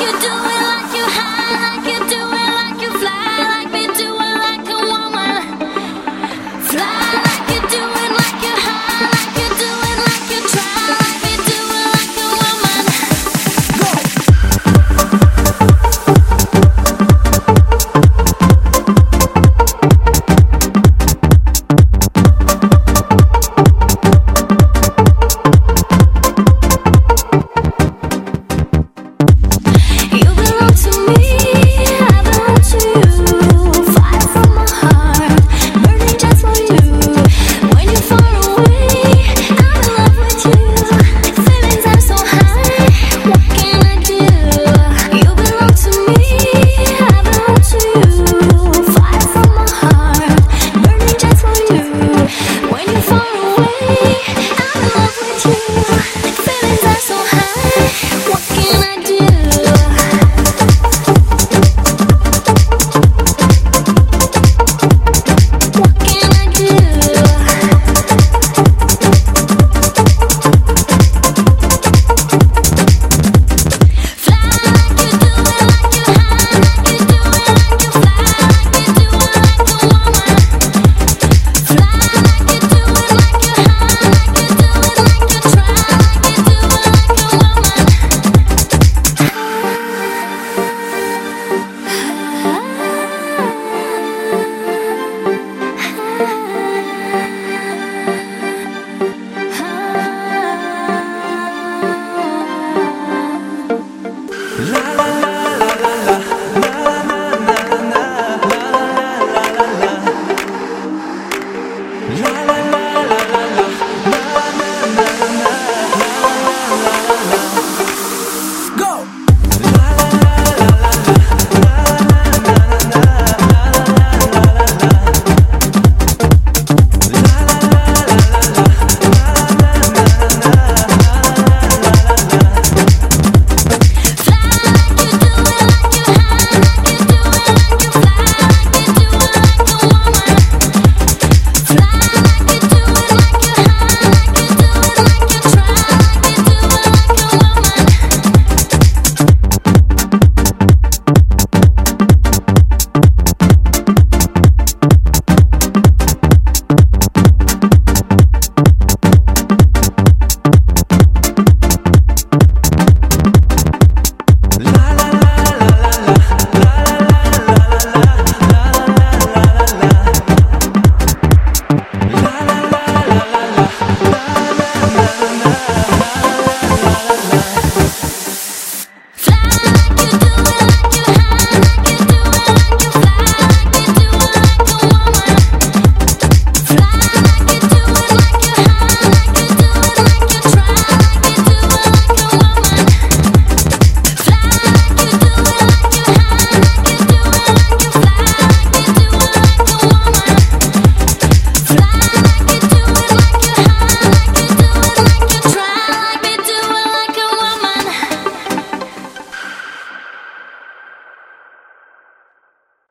you doing it like